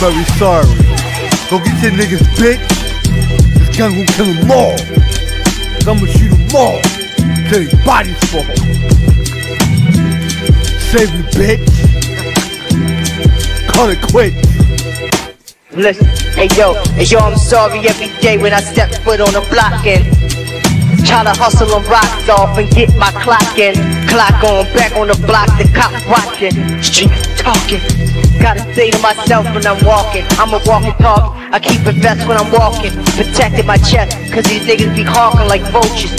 very sorry. Go get your niggas, bitch. This gun gon' kill them all. Cause I'ma shoot them all till their bodies fall. Save me, bitch. Call it quits. Listen, hey yo, hey yo, I'm sorry every day when I step foot on the block and try to hustle and rocks off and get my clock in. Clock on, back on the block, the cop watching, street talking. Gotta say to myself when I'm walking, I'm a walking talk. I keep a vest when I'm walking, protecting my chest, cause these niggas be hawking like vultures.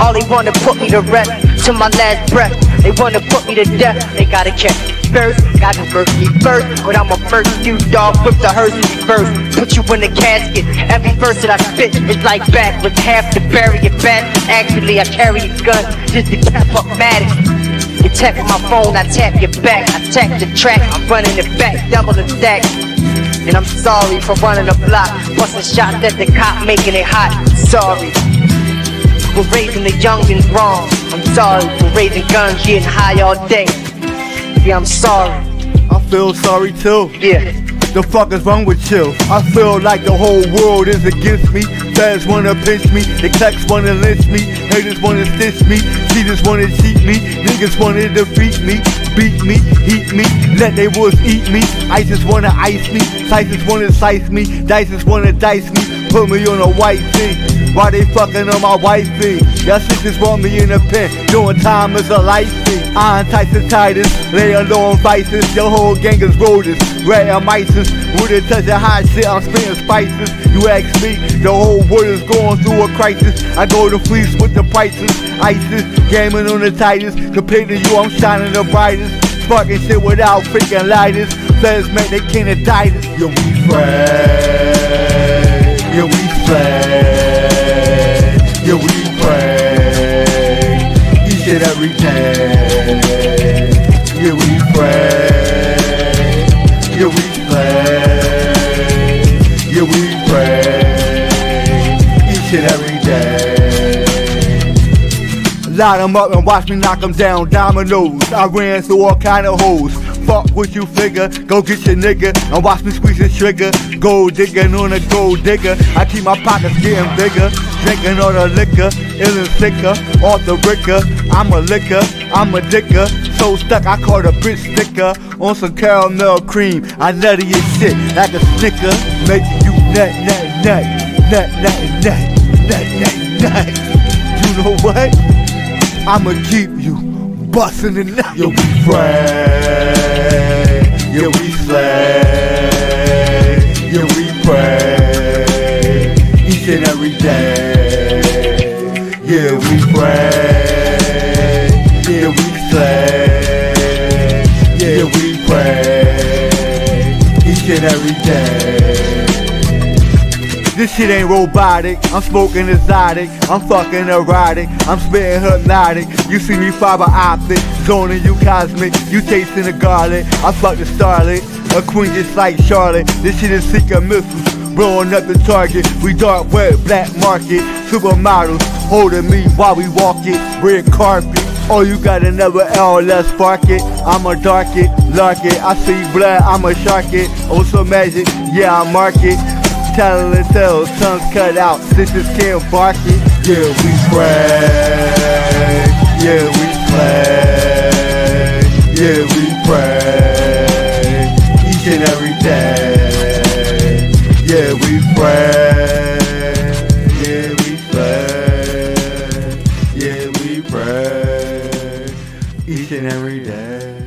All they wanna put me to rest, to my last breath. They wanna put me to death, they gotta catch me first, gotta first me first. But I'm a first you dog with the hearse first. Put you in the casket. Every verse that I spit is like backwards, half to bury it back. Actually, I carry a gun just to cap up Maddox. Tap my phone, I tap your back. I tap the track, I'm running it back, double the stack. And I'm sorry for running the block, busting shots at the cop, making it hot. Sorry for raising the youngins wrong. I'm sorry for raising guns, getting high all day. Yeah, I'm sorry. I feel sorry too. Yeah. The fuck is wrong with you? I feel like the whole world is against me. Feds wanna pinch me, the clecks wanna lynch me, haters wanna stitch me, cheaters wanna cheat me, niggas wanna defeat me, beat me, heat me, let they wolves eat me. ISIS wanna ice me, Isis wanna slice me, Dices wanna dice me, put me on a white tee. Why they fucking on my wifey? Y'all sisters want me in a pen, doing time as a life fee. I'm Tyson Titus, lay low on vices, your whole gang is rodents, red on mices. With a touch of hot shit, I'm spitting spices. You ask me, the whole world is going through a crisis. I go to fleece with the prices, ISIS, gaming on the tightest. Compared to you, I'm shining the brightest. Fucking shit without freaking lighters. Feds make they can't indict us. Yo, we pray. And every day. Line 'em up and watch me knock 'em down, dominoes. I ran through all kind of hoes. Fuck what you figure, go get your nigga and watch me squeeze the trigger. Gold digging on a gold digger. I keep my pockets getting bigger, drinking all the liquor, ill and sicker, off the ricker. I'm a liquor, I'm a dicker, so stuck I caught a bitch sticker on some caramel cream. I nutty your shit like a snicker, making you nut nut nut nut nut nut nut nut. You know what? I'ma keep you bustin' the nut. Yo, we pray. Yo, we slay. This shit ain't robotic, I'm smoking exotic, I'm fucking erotic, I'm spitting hypnotic. You see me fiber optic, zoning you cosmic, you tasting the garlic. I fuck the starlet, a queen just like Charlotte. This shit is secret missiles, blowing up the target. We dark web, black market, supermodels holding me while we walk it, red carpet. Oh, you got another L, let's spark it. I'ma dark it, lark it. I see blood, I'ma shark it. Oh, so magic, yeah, I mark it. Tales, tongues cut out, sisters can't bark it. Yeah, we pray. Yeah, we play. Yeah, we pray. Each and every day. Yeah, we pray. Yeah, we play. Yeah, we pray. Each and every day.